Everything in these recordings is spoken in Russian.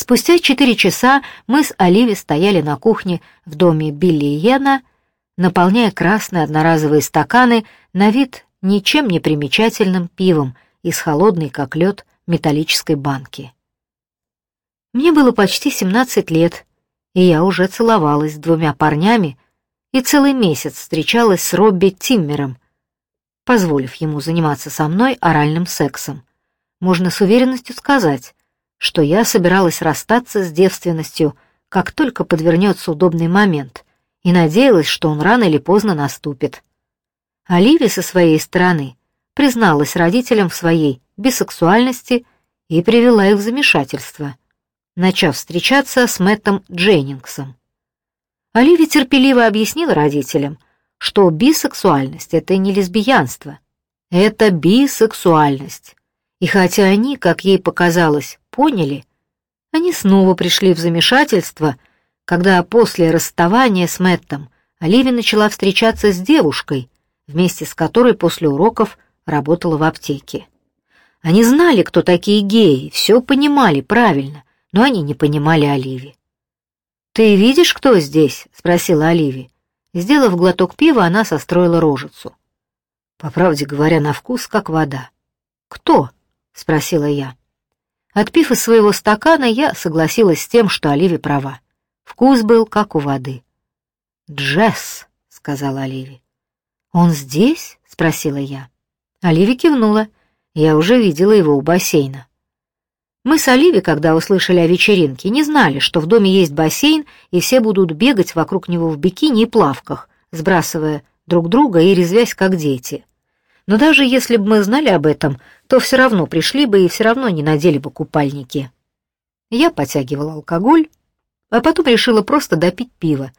Спустя четыре часа мы с Оливи стояли на кухне в доме Билли Йена, наполняя красные одноразовые стаканы на вид ничем не примечательным пивом из холодной, как лед, металлической банки. Мне было почти 17 лет, и я уже целовалась с двумя парнями и целый месяц встречалась с Робби Тиммером, позволив ему заниматься со мной оральным сексом. Можно с уверенностью сказать, что я собиралась расстаться с девственностью, как только подвернется удобный момент, и надеялась, что он рано или поздно наступит. Оливия со своей стороны призналась родителям в своей бисексуальности и привела их в замешательство, начав встречаться с Мэттом Дженнингсом. Оливия терпеливо объяснила родителям, что бисексуальность — это не лесбиянство, это бисексуальность. И хотя они, как ей показалось, поняли, они снова пришли в замешательство, когда после расставания с Мэттом Оливия начала встречаться с девушкой, вместе с которой после уроков работала в аптеке. Они знали, кто такие геи, все понимали правильно, но они не понимали Оливии. «Ты видишь, кто здесь?» — спросила Оливия. Сделав глоток пива, она состроила рожицу. По правде говоря, на вкус как вода. «Кто?» — спросила я. Отпив из своего стакана, я согласилась с тем, что Оливия права. Вкус был как у воды. «Джесс», — сказала Оливия. «Он здесь?» — спросила я. Оливия кивнула. Я уже видела его у бассейна. Мы с Оливией, когда услышали о вечеринке, не знали, что в доме есть бассейн, и все будут бегать вокруг него в бикини и плавках, сбрасывая друг друга и резвясь, как дети. Но даже если бы мы знали об этом, то все равно пришли бы и все равно не надели бы купальники. Я потягивала алкоголь, а потом решила просто допить пиво,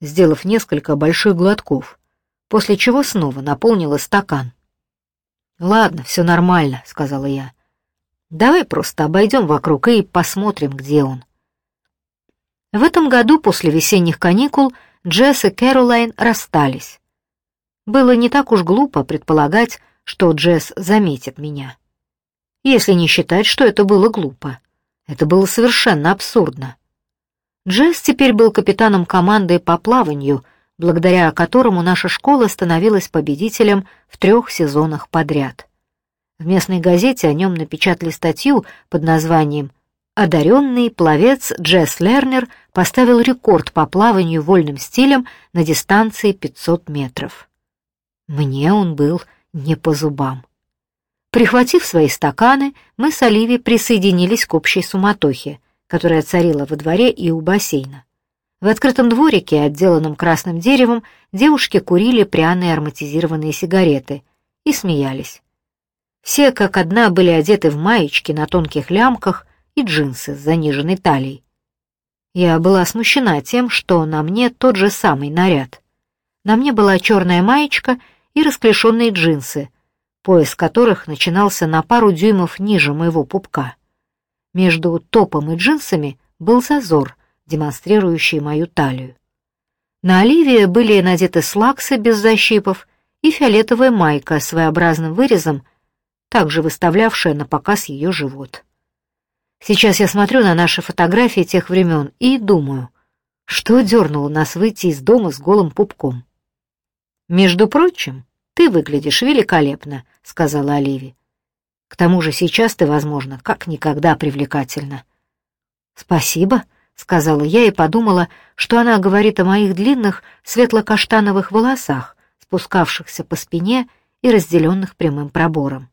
сделав несколько больших глотков, после чего снова наполнила стакан. «Ладно, все нормально», — сказала я. Давай просто обойдем вокруг и посмотрим, где он. В этом году после весенних каникул Джесс и Кэролайн расстались. Было не так уж глупо предполагать, что Джесс заметит меня. Если не считать, что это было глупо. Это было совершенно абсурдно. Джесс теперь был капитаном команды по плаванию, благодаря которому наша школа становилась победителем в трех сезонах подряд. В местной газете о нем напечатали статью под названием «Одаренный пловец Джесс Лернер поставил рекорд по плаванию вольным стилем на дистанции 500 метров». Мне он был не по зубам. Прихватив свои стаканы, мы с Оливией присоединились к общей суматохе, которая царила во дворе и у бассейна. В открытом дворике, отделанном красным деревом, девушки курили пряные ароматизированные сигареты и смеялись. Все как одна были одеты в маечки на тонких лямках и джинсы с заниженной талией. Я была смущена тем, что на мне тот же самый наряд. На мне была черная маечка и расклешенные джинсы, пояс которых начинался на пару дюймов ниже моего пупка. Между топом и джинсами был зазор, демонстрирующий мою талию. На Оливии были надеты слаксы без защипов и фиолетовая майка с своеобразным вырезом также выставлявшая на показ ее живот. Сейчас я смотрю на наши фотографии тех времен и думаю, что дернуло нас выйти из дома с голым пупком. «Между прочим, ты выглядишь великолепно», — сказала Оливия. «К тому же сейчас ты, возможно, как никогда привлекательна». «Спасибо», — сказала я и подумала, что она говорит о моих длинных светло-каштановых волосах, спускавшихся по спине и разделенных прямым пробором.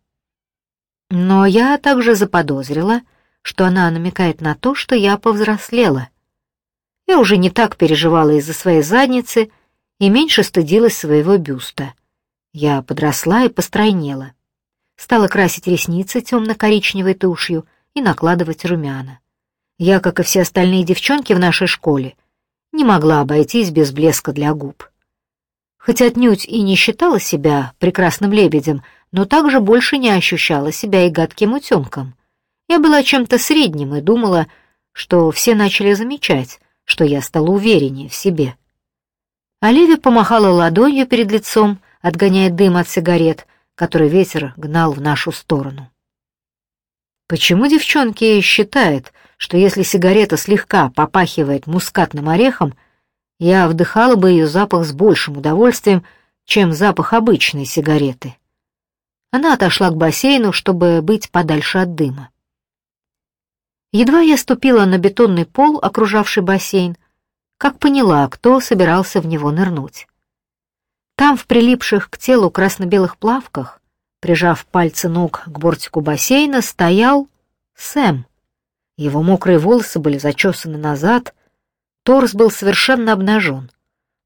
Но я также заподозрила, что она намекает на то, что я повзрослела. Я уже не так переживала из-за своей задницы и меньше стыдилась своего бюста. Я подросла и постройнела. Стала красить ресницы темно-коричневой тушью и накладывать румяна. Я, как и все остальные девчонки в нашей школе, не могла обойтись без блеска для губ. Хоть отнюдь и не считала себя прекрасным лебедем, но также больше не ощущала себя и гадким утенком. Я была чем-то средним и думала, что все начали замечать, что я стала увереннее в себе. Оливия помахала ладонью перед лицом, отгоняя дым от сигарет, который ветер гнал в нашу сторону. Почему девчонки считают, что если сигарета слегка попахивает мускатным орехом, я вдыхала бы ее запах с большим удовольствием, чем запах обычной сигареты. Она отошла к бассейну, чтобы быть подальше от дыма. Едва я ступила на бетонный пол, окружавший бассейн, как поняла, кто собирался в него нырнуть. Там, в прилипших к телу красно-белых плавках, прижав пальцы ног к бортику бассейна, стоял Сэм. Его мокрые волосы были зачесаны назад, торс был совершенно обнажен.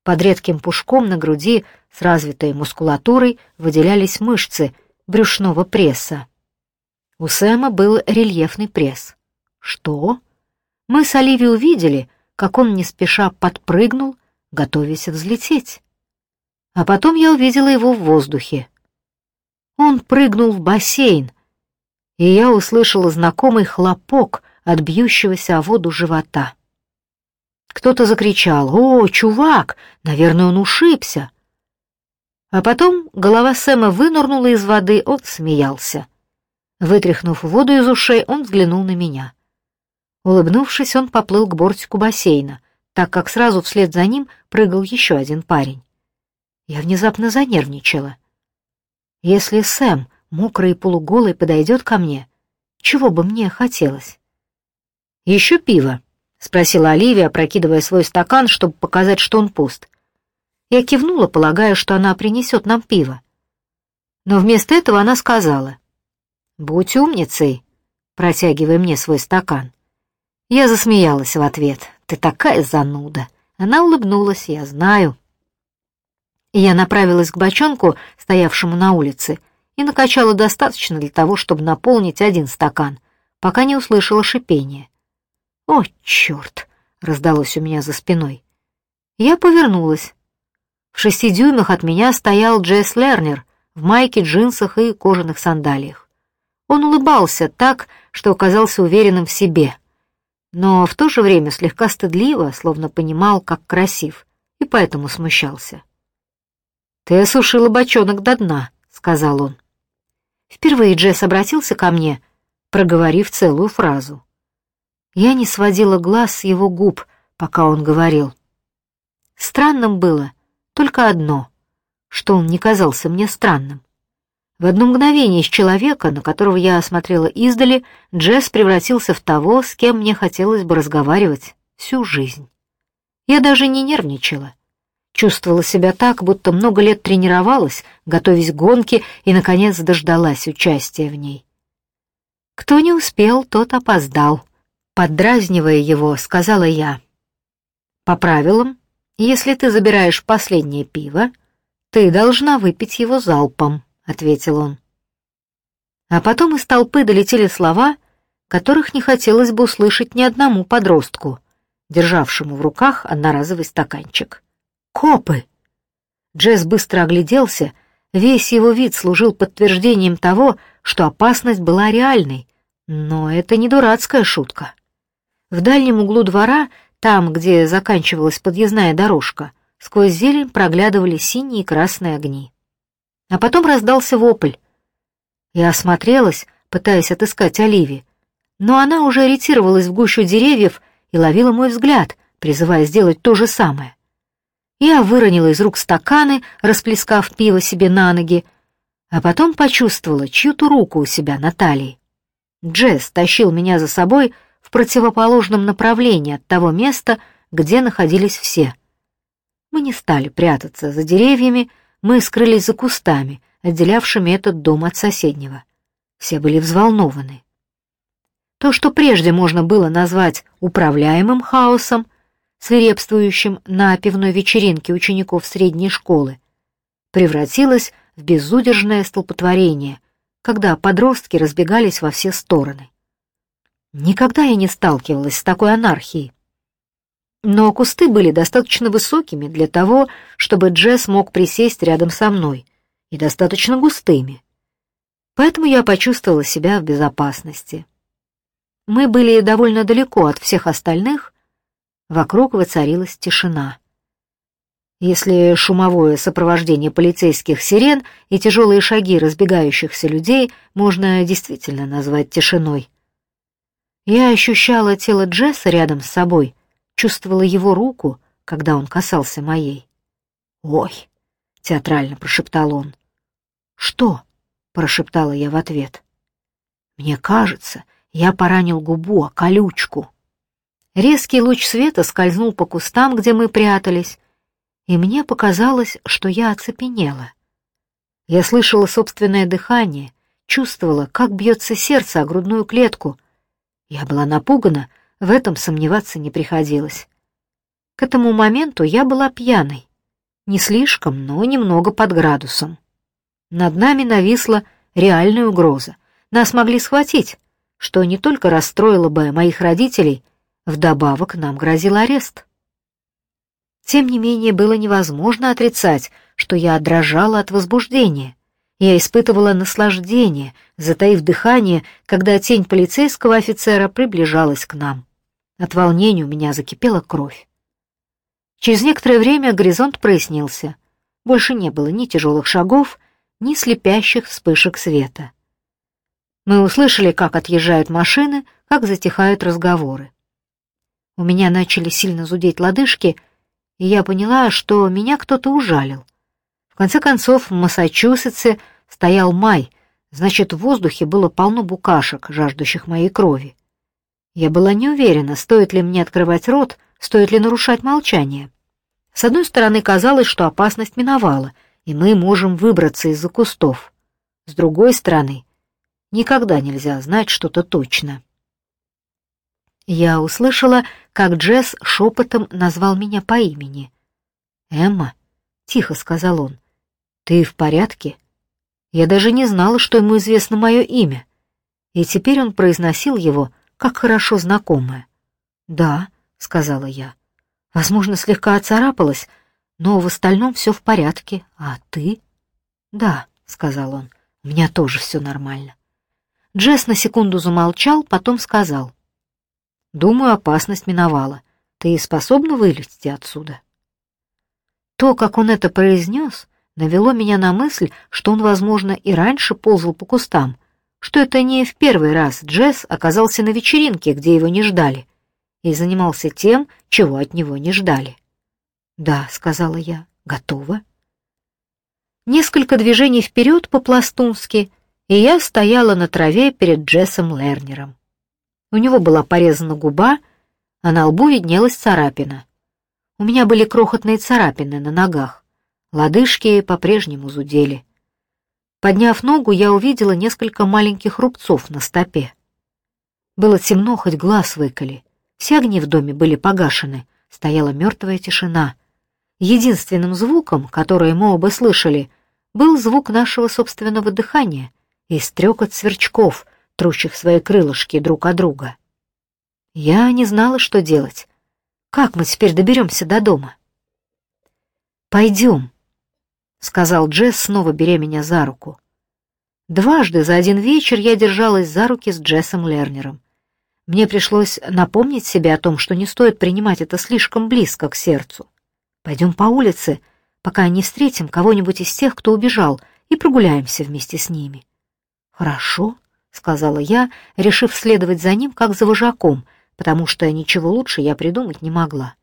Под редким пушком на груди с развитой мускулатурой выделялись мышцы брюшного пресса. У Сэма был рельефный пресс. Что? Мы с Оливией увидели, как он не спеша подпрыгнул, готовясь взлететь. А потом я увидела его в воздухе. Он прыгнул в бассейн, и я услышала знакомый хлопок от бьющегося о воду живота. Кто-то закричал «О, чувак! Наверное, он ушибся!» А потом голова Сэма вынырнула из воды, он смеялся. Вытряхнув воду из ушей, он взглянул на меня. Улыбнувшись, он поплыл к бортику бассейна, так как сразу вслед за ним прыгал еще один парень. Я внезапно занервничала. Если Сэм, мокрый и полуголый, подойдет ко мне, чего бы мне хотелось? «Еще пиво?» — спросила Оливия, опрокидывая свой стакан, чтобы показать, что он пуст. Я кивнула, полагая, что она принесет нам пиво. Но вместо этого она сказала, «Будь умницей», протягивая мне свой стакан. Я засмеялась в ответ. «Ты такая зануда!» Она улыбнулась, я знаю я направилась к бочонку, стоявшему на улице, и накачала достаточно для того, чтобы наполнить один стакан, пока не услышала шипение. «О, черт!» — раздалось у меня за спиной. Я повернулась. В шести дюймах от меня стоял Джесс Лернер в майке, джинсах и кожаных сандалиях. Он улыбался так, что оказался уверенным в себе, но в то же время слегка стыдливо, словно понимал, как красив, и поэтому смущался. «Ты осушила бочонок до дна», — сказал он. Впервые Джесс обратился ко мне, проговорив целую фразу. Я не сводила глаз с его губ, пока он говорил. Странным было только одно, что он не казался мне странным. В одно мгновение из человека, на которого я осмотрела издали, Джесс превратился в того, с кем мне хотелось бы разговаривать всю жизнь. Я даже не нервничала. Чувствовала себя так, будто много лет тренировалась, готовясь к гонке и, наконец, дождалась участия в ней. Кто не успел, тот опоздал. Поддразнивая его, сказала я. По правилам, если ты забираешь последнее пиво, ты должна выпить его залпом, ответил он. А потом из толпы долетели слова, которых не хотелось бы услышать ни одному подростку, державшему в руках одноразовый стаканчик. Копы! Джесс быстро огляделся, весь его вид служил подтверждением того, что опасность была реальной, но это не дурацкая шутка. В дальнем углу двора, там, где заканчивалась подъездная дорожка, сквозь зелень проглядывали синие и красные огни. А потом раздался вопль. Я осмотрелась, пытаясь отыскать Оливи, но она уже ориентировалась в гущу деревьев и ловила мой взгляд, призывая сделать то же самое. Я выронила из рук стаканы, расплескав пиво себе на ноги, а потом почувствовала чью-то руку у себя на талии. Джесс тащил меня за собой в противоположном направлении от того места, где находились все. Мы не стали прятаться за деревьями, мы скрылись за кустами, отделявшими этот дом от соседнего. Все были взволнованы. То, что прежде можно было назвать управляемым хаосом, свирепствующим на пивной вечеринке учеников средней школы, превратилось в безудержное столпотворение, когда подростки разбегались во все стороны. Никогда я не сталкивалась с такой анархией. Но кусты были достаточно высокими для того, чтобы Джесс мог присесть рядом со мной, и достаточно густыми. Поэтому я почувствовала себя в безопасности. Мы были довольно далеко от всех остальных, Вокруг воцарилась тишина. Если шумовое сопровождение полицейских сирен и тяжелые шаги разбегающихся людей можно действительно назвать тишиной. Я ощущала тело Джесса рядом с собой, чувствовала его руку, когда он касался моей. «Ой!» — театрально прошептал он. «Что?» — прошептала я в ответ. «Мне кажется, я поранил губу о колючку». Резкий луч света скользнул по кустам, где мы прятались, и мне показалось, что я оцепенела. Я слышала собственное дыхание, чувствовала, как бьется сердце о грудную клетку. Я была напугана, в этом сомневаться не приходилось. К этому моменту я была пьяной. Не слишком, но немного под градусом. Над нами нависла реальная угроза. Нас могли схватить, что не только расстроило бы моих родителей, вдобавок нам грозил арест. Тем не менее, было невозможно отрицать, что я дрожала от возбуждения. Я испытывала наслаждение, затаив дыхание, когда тень полицейского офицера приближалась к нам. От волнения у меня закипела кровь. Через некоторое время горизонт прояснился. Больше не было ни тяжелых шагов, ни слепящих вспышек света. Мы услышали, как отъезжают машины, как затихают разговоры. У меня начали сильно зудеть лодыжки, и я поняла, что меня кто-то ужалил. В конце концов, в Массачусетсе стоял май, значит, в воздухе было полно букашек, жаждущих моей крови. Я была не уверена, стоит ли мне открывать рот, стоит ли нарушать молчание. С одной стороны, казалось, что опасность миновала, и мы можем выбраться из-за кустов. С другой стороны, никогда нельзя знать что-то точно. Я услышала, как Джесс шепотом назвал меня по имени. «Эмма», — тихо сказал он, — «ты в порядке?» Я даже не знала, что ему известно мое имя, и теперь он произносил его как хорошо знакомое. «Да», — сказала я, — «возможно, слегка оцарапалась, но в остальном все в порядке. А ты?» «Да», — сказал он, — «у меня тоже все нормально». Джесс на секунду замолчал, потом сказал. Думаю, опасность миновала. Ты способна вылезти отсюда?» То, как он это произнес, навело меня на мысль, что он, возможно, и раньше ползал по кустам, что это не в первый раз Джесс оказался на вечеринке, где его не ждали, и занимался тем, чего от него не ждали. «Да», — сказала я, — «готова». Несколько движений вперед по-пластунски, и я стояла на траве перед Джессом Лернером. У него была порезана губа, а на лбу виднелась царапина. У меня были крохотные царапины на ногах. Лодыжки по-прежнему зудели. Подняв ногу, я увидела несколько маленьких рубцов на стопе. Было темно, хоть глаз выколи. Все огни в доме были погашены, стояла мертвая тишина. Единственным звуком, который мы оба слышали, был звук нашего собственного дыхания и стрекот сверчков, трущих свои крылышки друг от друга. Я не знала, что делать. Как мы теперь доберемся до дома? «Пойдем», — сказал Джесс, снова беря меня за руку. Дважды за один вечер я держалась за руки с Джессом Лернером. Мне пришлось напомнить себе о том, что не стоит принимать это слишком близко к сердцу. Пойдем по улице, пока не встретим кого-нибудь из тех, кто убежал, и прогуляемся вместе с ними. Хорошо, сказала я, решив следовать за ним как за вожаком, потому что ничего лучше я придумать не могла.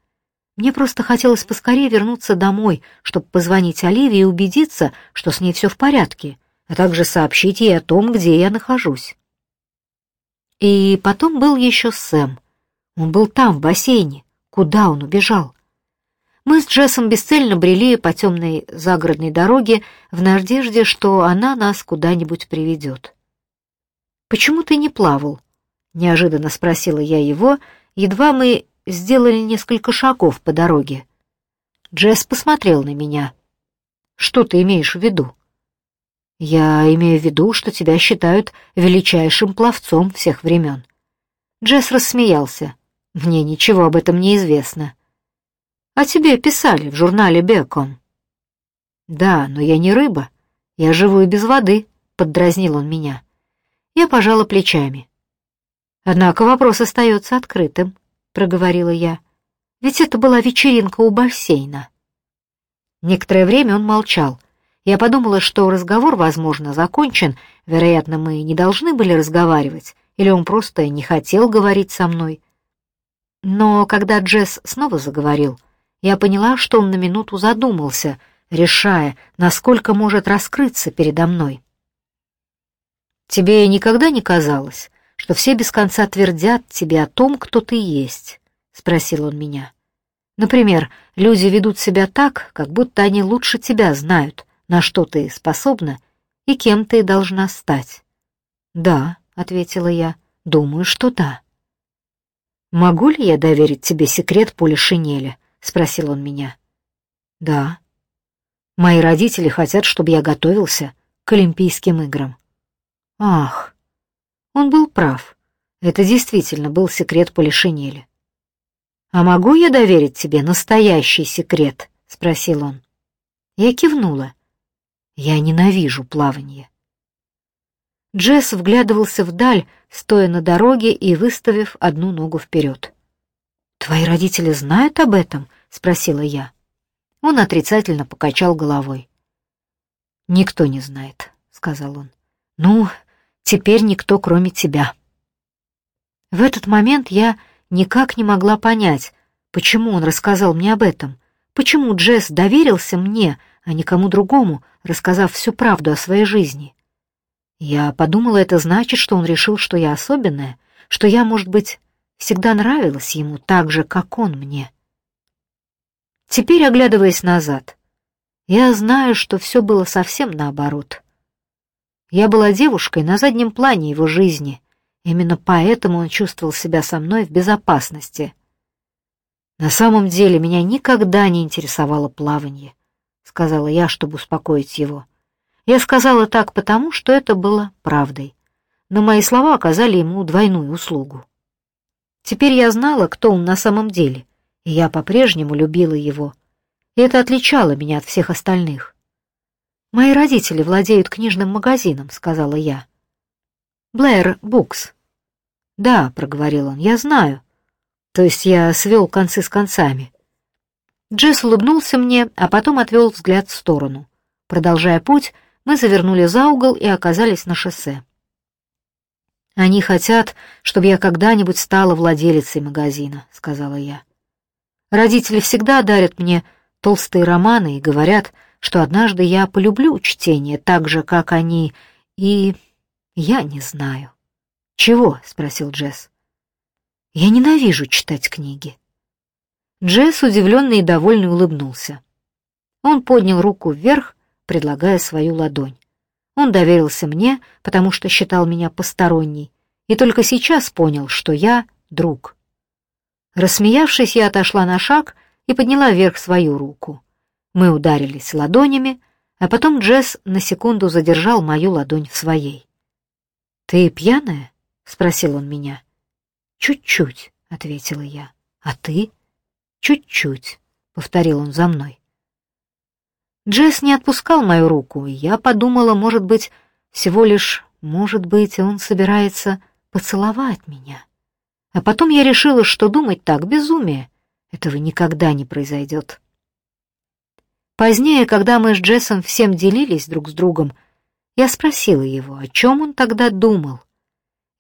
Мне просто хотелось поскорее вернуться домой, чтобы позвонить Оливии и убедиться, что с ней все в порядке, а также сообщить ей о том, где я нахожусь. И потом был еще Сэм. Он был там, в бассейне. Куда он убежал? Мы с Джессом бесцельно брели по темной загородной дороге в надежде, что она нас куда-нибудь приведет. «Почему ты не плавал?» — неожиданно спросила я его, едва мы сделали несколько шагов по дороге. Джесс посмотрел на меня. «Что ты имеешь в виду?» «Я имею в виду, что тебя считают величайшим пловцом всех времен». Джесс рассмеялся. «Мне ничего об этом не известно». «А тебе писали в журнале «Бекон». «Да, но я не рыба. Я живу и без воды», — поддразнил он меня. Я пожала плечами. «Однако вопрос остается открытым», — проговорила я. «Ведь это была вечеринка у бассейна». Некоторое время он молчал. Я подумала, что разговор, возможно, закончен, вероятно, мы не должны были разговаривать, или он просто не хотел говорить со мной. Но когда Джесс снова заговорил, я поняла, что он на минуту задумался, решая, насколько может раскрыться передо мной. «Тебе никогда не казалось, что все без конца твердят тебе о том, кто ты есть?» — спросил он меня. «Например, люди ведут себя так, как будто они лучше тебя знают, на что ты способна и кем ты должна стать». «Да», — ответила я, — «думаю, что да». «Могу ли я доверить тебе секрет поля шинели?» — спросил он меня. «Да». «Мои родители хотят, чтобы я готовился к Олимпийским играм». «Ах!» Он был прав. Это действительно был секрет поля шинели. «А могу я доверить тебе настоящий секрет?» — спросил он. Я кивнула. «Я ненавижу плавание». Джесс вглядывался вдаль, стоя на дороге и выставив одну ногу вперед. «Твои родители знают об этом?» — спросила я. Он отрицательно покачал головой. «Никто не знает», — сказал он. «Ну, теперь никто, кроме тебя». В этот момент я никак не могла понять, почему он рассказал мне об этом, почему Джесс доверился мне, а не кому другому, рассказав всю правду о своей жизни. Я подумала, это значит, что он решил, что я особенная, что я, может быть, всегда нравилась ему так же, как он мне. Теперь, оглядываясь назад, я знаю, что все было совсем наоборот. Я была девушкой на заднем плане его жизни, именно поэтому он чувствовал себя со мной в безопасности. На самом деле меня никогда не интересовало плавание, сказала я, чтобы успокоить его. Я сказала так потому, что это было правдой. Но мои слова оказали ему двойную услугу. Теперь я знала, кто он на самом деле, и я по-прежнему любила его. И это отличало меня от всех остальных. «Мои родители владеют книжным магазином», — сказала я. «Блэр Букс». «Да», — проговорил он, — «я знаю. То есть я свел концы с концами». Джесс улыбнулся мне, а потом отвел взгляд в сторону. Продолжая путь, мы завернули за угол и оказались на шоссе. «Они хотят, чтобы я когда-нибудь стала владелицей магазина», — сказала я. «Родители всегда дарят мне толстые романы и говорят, что однажды я полюблю чтение так же, как они, и я не знаю». «Чего?» — спросил Джесс. «Я ненавижу читать книги». Джесс, удивленный и довольный, улыбнулся. Он поднял руку вверх, предлагая свою ладонь. Он доверился мне, потому что считал меня посторонней, и только сейчас понял, что я друг. Рассмеявшись, я отошла на шаг и подняла вверх свою руку. Мы ударились ладонями, а потом Джесс на секунду задержал мою ладонь в своей. «Ты пьяная?» — спросил он меня. «Чуть-чуть», — ответила я. «А ты?» «Чуть-чуть», — повторил он за мной. Джесс не отпускал мою руку, и я подумала, может быть, всего лишь, может быть, он собирается поцеловать меня. А потом я решила, что думать так — безумие. Этого никогда не произойдет. Позднее, когда мы с Джессом всем делились друг с другом, я спросила его, о чем он тогда думал.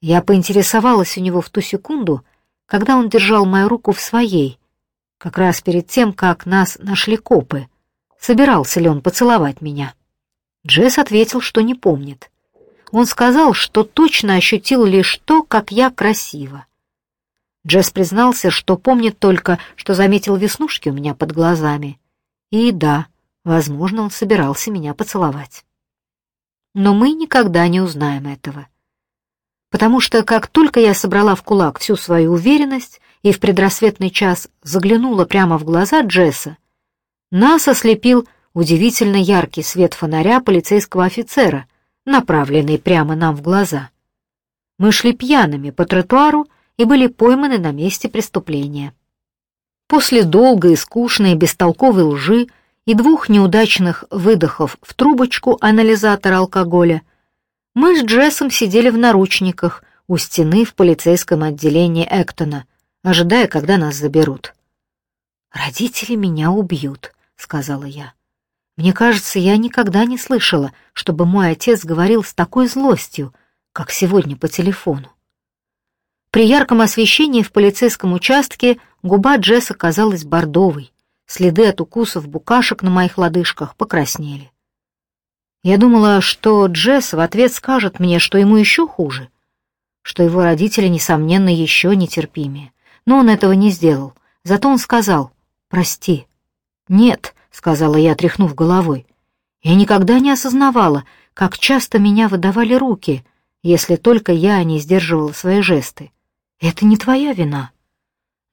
Я поинтересовалась у него в ту секунду, когда он держал мою руку в своей, как раз перед тем, как нас нашли копы — собирался ли он поцеловать меня. Джесс ответил, что не помнит. Он сказал, что точно ощутил лишь то, как я красива. Джесс признался, что помнит только, что заметил веснушки у меня под глазами. И да, возможно, он собирался меня поцеловать. Но мы никогда не узнаем этого. Потому что как только я собрала в кулак всю свою уверенность и в предрассветный час заглянула прямо в глаза Джесса, нас ослепил удивительно яркий свет фонаря полицейского офицера, направленный прямо нам в глаза. Мы шли пьяными по тротуару и были пойманы на месте преступления. После долгой, скучной, бестолковой лжи и двух неудачных выдохов в трубочку анализатора алкоголя мы с Джессом сидели в наручниках у стены в полицейском отделении Эктона, ожидая, когда нас заберут. «Родители меня убьют», сказала я. Мне кажется, я никогда не слышала, чтобы мой отец говорил с такой злостью, как сегодня по телефону. При ярком освещении в полицейском участке губа Джесса казалась бордовой. Следы от укусов букашек на моих лодыжках покраснели. Я думала, что Джесс в ответ скажет мне, что ему еще хуже, что его родители, несомненно, еще нетерпимее. Но он этого не сделал. Зато он сказал «Прости». «Нет», — сказала я, тряхнув головой. Я никогда не осознавала, как часто меня выдавали руки, если только я не сдерживала свои жесты. Это не твоя вина.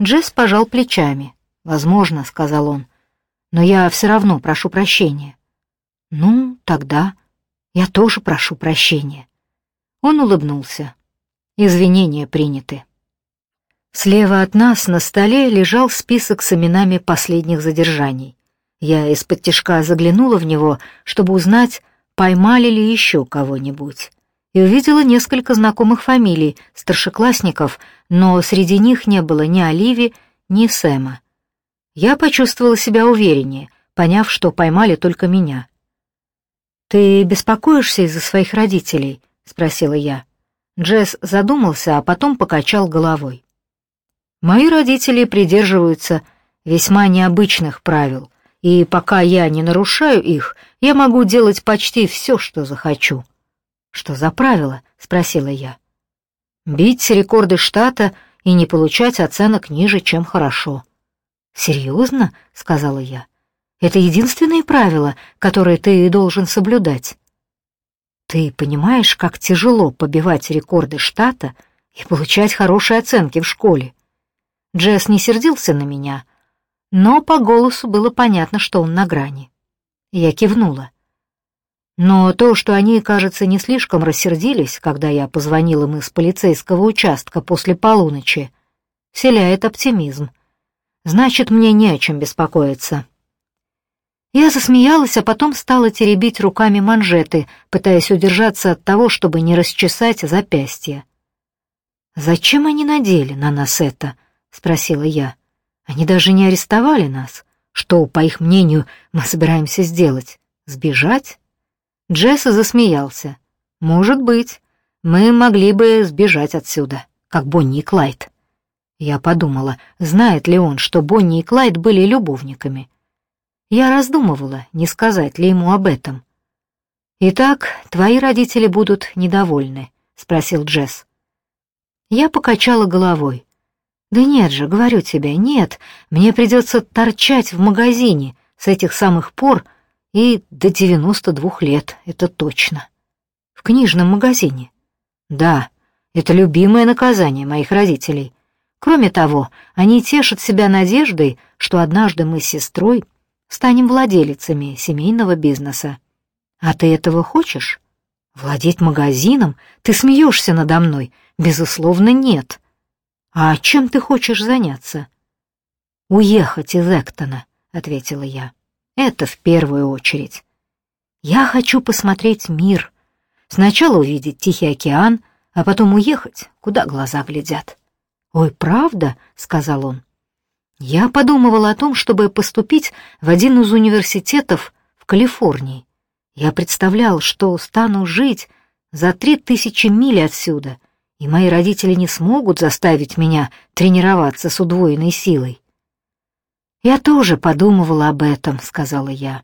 Джесс пожал плечами. «Возможно», — сказал он, — «но я все равно прошу прощения». «Ну, тогда я тоже прошу прощения». Он улыбнулся. «Извинения приняты». Слева от нас на столе лежал список с именами последних задержаний. Я из-под тишка заглянула в него, чтобы узнать, поймали ли еще кого-нибудь. И увидела несколько знакомых фамилий, старшеклассников, но среди них не было ни Оливи, ни Сэма. Я почувствовала себя увереннее, поняв, что поймали только меня. «Ты беспокоишься из-за своих родителей?» — спросила я. Джесс задумался, а потом покачал головой. «Мои родители придерживаются весьма необычных правил, и пока я не нарушаю их, я могу делать почти все, что захочу». «Что за правила?» — спросила я. «Бить рекорды штата и не получать оценок ниже, чем хорошо». «Серьезно?» — сказала я. Это единственные правила, которые ты должен соблюдать. Ты понимаешь, как тяжело побивать рекорды штата и получать хорошие оценки в школе? Джесс не сердился на меня, но по голосу было понятно, что он на грани. Я кивнула. Но то, что они, кажется, не слишком рассердились, когда я позвонил им из полицейского участка после полуночи, вселяет оптимизм. Значит, мне не о чем беспокоиться. Я засмеялась, а потом стала теребить руками манжеты, пытаясь удержаться от того, чтобы не расчесать запястье. «Зачем они надели на нас это?» — спросила я. «Они даже не арестовали нас. Что, по их мнению, мы собираемся сделать? Сбежать?» Джесса засмеялся. «Может быть. Мы могли бы сбежать отсюда, как Бонни и Клайд». Я подумала, знает ли он, что Бонни и Клайд были любовниками. Я раздумывала, не сказать ли ему об этом. «Итак, твои родители будут недовольны», — спросил Джесс. Я покачала головой. «Да нет же, говорю тебе, нет, мне придется торчать в магазине с этих самых пор и до девяносто двух лет, это точно. В книжном магазине. Да, это любимое наказание моих родителей. Кроме того, они тешат себя надеждой, что однажды мы с сестрой станем владелицами семейного бизнеса. А ты этого хочешь? Владеть магазином? Ты смеешься надо мной? Безусловно, нет. А чем ты хочешь заняться? Уехать из Эктона, ответила я. Это в первую очередь. Я хочу посмотреть мир. Сначала увидеть Тихий океан, а потом уехать, куда глаза глядят. «Ой, правда?» — сказал он. Я подумывала о том, чтобы поступить в один из университетов в Калифорнии. Я представлял, что стану жить за три тысячи миль отсюда, и мои родители не смогут заставить меня тренироваться с удвоенной силой. «Я тоже подумывала об этом», — сказала я.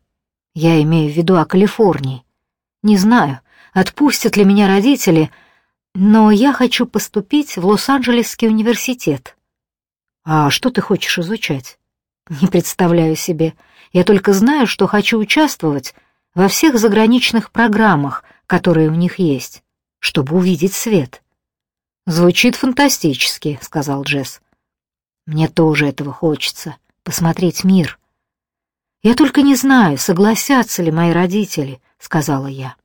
«Я имею в виду о Калифорнии. Не знаю, отпустят ли меня родители, но я хочу поступить в Лос-Анджелесский университет. «А что ты хочешь изучать?» «Не представляю себе. Я только знаю, что хочу участвовать во всех заграничных программах, которые у них есть, чтобы увидеть свет». «Звучит фантастически», — сказал Джесс. «Мне тоже этого хочется, посмотреть мир». «Я только не знаю, согласятся ли мои родители», — сказала я.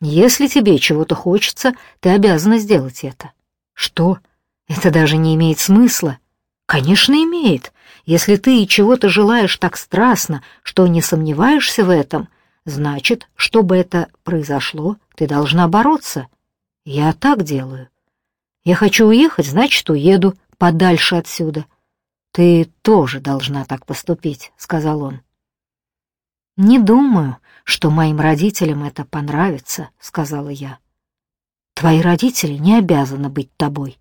«Если тебе чего-то хочется, ты обязана сделать это». «Что? Это даже не имеет смысла», Конечно, имеет. Если ты чего-то желаешь так страстно, что не сомневаешься в этом, значит, чтобы это произошло, ты должна бороться. Я так делаю. Я хочу уехать, значит, уеду подальше отсюда. Ты тоже должна так поступить, сказал он. Не думаю, что моим родителям это понравится, сказала я. Твои родители не обязаны быть тобой.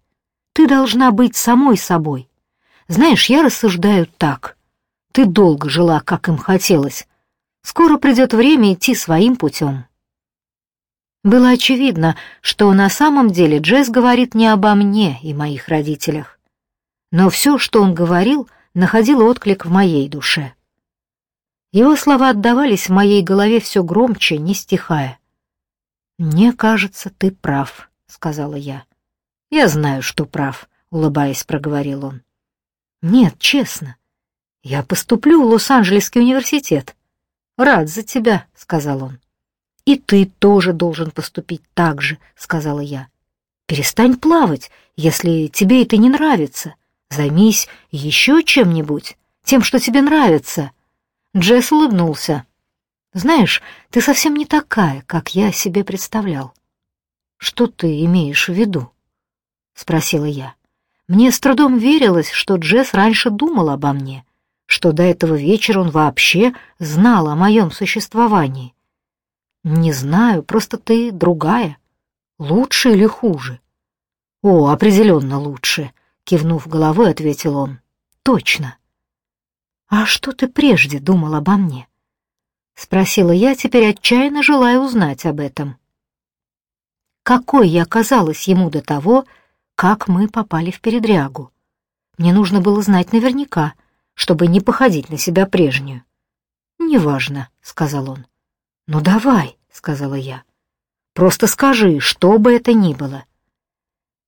Ты должна быть самой собой. Знаешь, я рассуждаю так. Ты долго жила, как им хотелось. Скоро придет время идти своим путем. Было очевидно, что на самом деле Джесс говорит не обо мне и моих родителях. Но все, что он говорил, находило отклик в моей душе. Его слова отдавались в моей голове все громче, не стихая. «Мне кажется, ты прав», — сказала я. «Я знаю, что прав», — улыбаясь, проговорил он. «Нет, честно. Я поступлю в Лос-Анджелесский университет. Рад за тебя», — сказал он. «И ты тоже должен поступить так же», — сказала я. «Перестань плавать, если тебе это не нравится. Займись еще чем-нибудь, тем, что тебе нравится». Джесс улыбнулся. «Знаешь, ты совсем не такая, как я себе представлял». «Что ты имеешь в виду?» — спросила я. Мне с трудом верилось, что Джесс раньше думал обо мне, что до этого вечера он вообще знал о моем существовании. «Не знаю, просто ты другая. Лучше или хуже?» «О, определенно лучше», — кивнув головой, ответил он. «Точно». «А что ты прежде думал обо мне?» — спросила я, теперь отчаянно желая узнать об этом. Какой я казалась ему до того, как мы попали в передрягу. Мне нужно было знать наверняка, чтобы не походить на себя прежнюю. «Неважно», — сказал он. «Ну давай», — сказала я. «Просто скажи, что бы это ни было».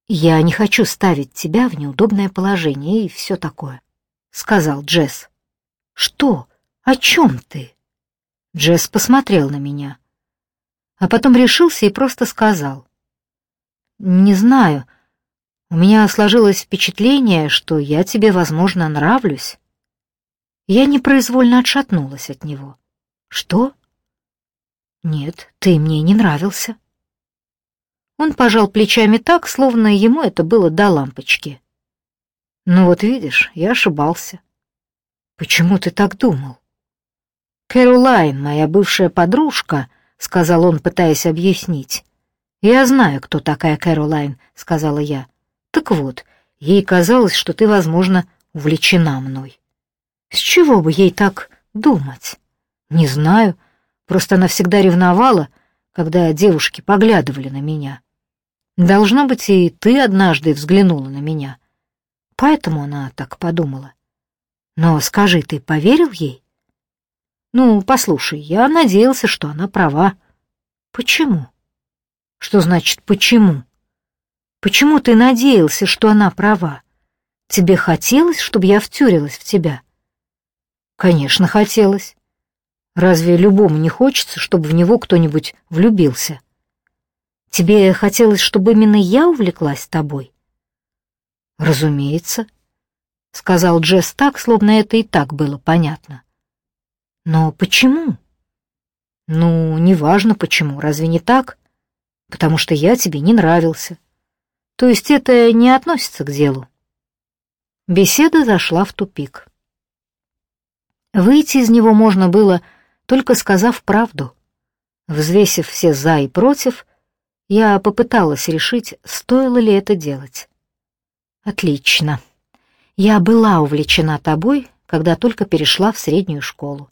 «Я не хочу ставить тебя в неудобное положение и все такое», — сказал Джесс. «Что? О чем ты?» Джесс посмотрел на меня, а потом решился и просто сказал. «Не знаю, — у меня сложилось впечатление, что я тебе, возможно, нравлюсь. Я непроизвольно отшатнулась от него. Что? Нет, ты мне не нравился. Он пожал плечами так, словно ему это было до лампочки. Ну вот видишь, я ошибался. Почему ты так думал? Кэролайн, моя бывшая подружка, сказал он, пытаясь объяснить. Я знаю, кто такая Кэролайн, сказала я. Так вот, ей казалось, что ты, возможно, увлечена мной. С чего бы ей так думать? Не знаю, просто она всегда ревновала, когда девушки поглядывали на меня. Должно быть, и ты однажды взглянула на меня. Поэтому она так подумала. Но скажи, ты поверил ей? Ну, послушай, я надеялся, что она права. Почему? Что значит «почему»? Почему ты надеялся, что она права? Тебе хотелось, чтобы я втюрилась в тебя? Конечно, хотелось. Разве любому не хочется, чтобы в него кто-нибудь влюбился? Тебе хотелось, чтобы именно я увлеклась тобой? Разумеется, — сказал Джесс так, словно это и так было понятно. Но почему? Ну, неважно почему, разве не так? Потому что я тебе не нравился. То есть это не относится к делу. Беседа зашла в тупик. Выйти из него можно было, только сказав правду. Взвесив все «за» и «против», я попыталась решить, стоило ли это делать. «Отлично. Я была увлечена тобой, когда только перешла в среднюю школу».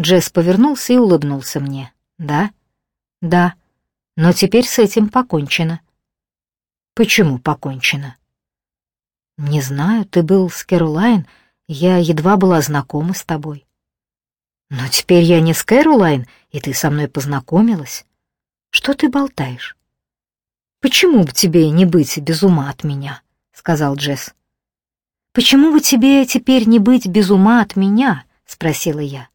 Джесс повернулся и улыбнулся мне. «Да? Да. Но теперь с этим покончено. Почему покончено? Не знаю, ты был с Кэролайн, я едва была знакома с тобой. Но теперь я не с Кэролайн, и ты со мной познакомилась. Что ты болтаешь? Почему бы тебе не быть без ума от меня? сказал Джесс. Почему бы тебе теперь не быть без ума от меня? спросила я.